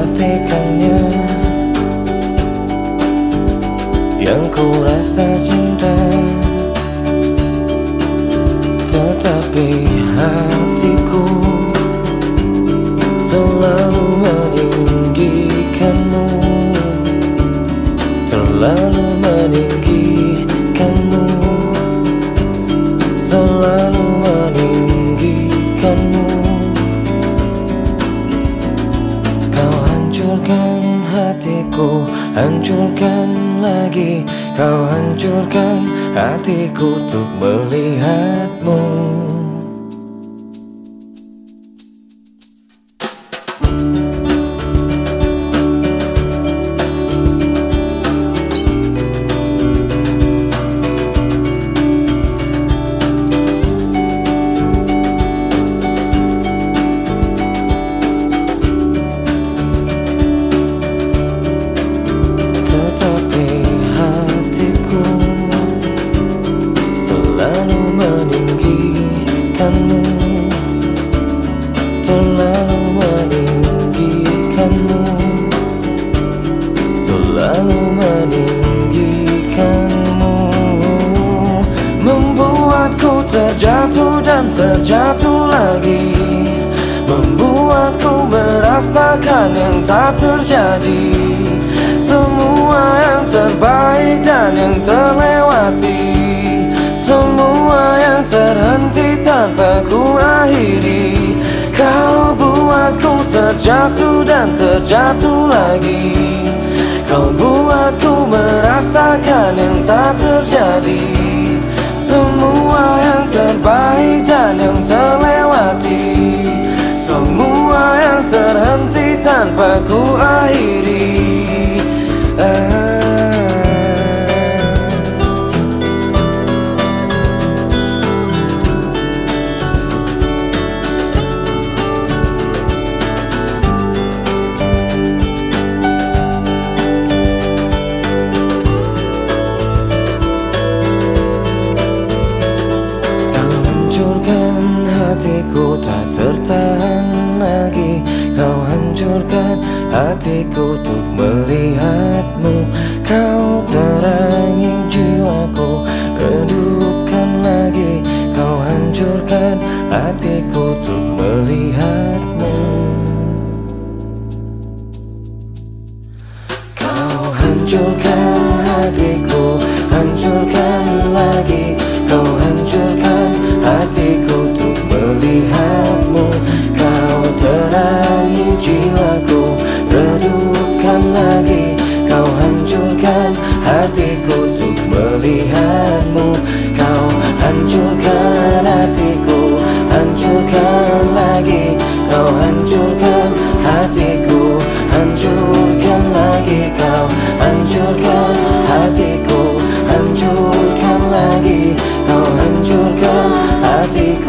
mengartikannya Yang ku rasa cinta. Tetapi hatiku Selalu meninggikanmu. Terlalu meninggikanmu. Selalu meninggikanmu Hancurkan lagi Kau hancurkan hatiku Untuk melihatmu terjatuh lagi Membuatku merasakan yang tak terjadi. Semua yang terbaik dan yang terlewati semua yang terhenti tanpa ku akhiri. Kau buatku terjatuh dan terjatuh lagi. Kau buatku merasakan yang tak terjadi. Semua terbaik dan yang terlewati. Semua yang terhenti tanpa ku hatiku untuk melihatmu. Kau terangi jiwaku redupkan lagi. Kau hancurkan hatiku untuk melihatmu. Kau hancurkan hatiku, hancurkan lagi hatiku untuk melihatmu. Kau hancurkan hatiku, Hancurkan lagi. Kau hancurkan hatiku, Hancurkan lagi. Kau hancurkan hatiku, Hancurkan lagi. Kau hancurkan hatiku.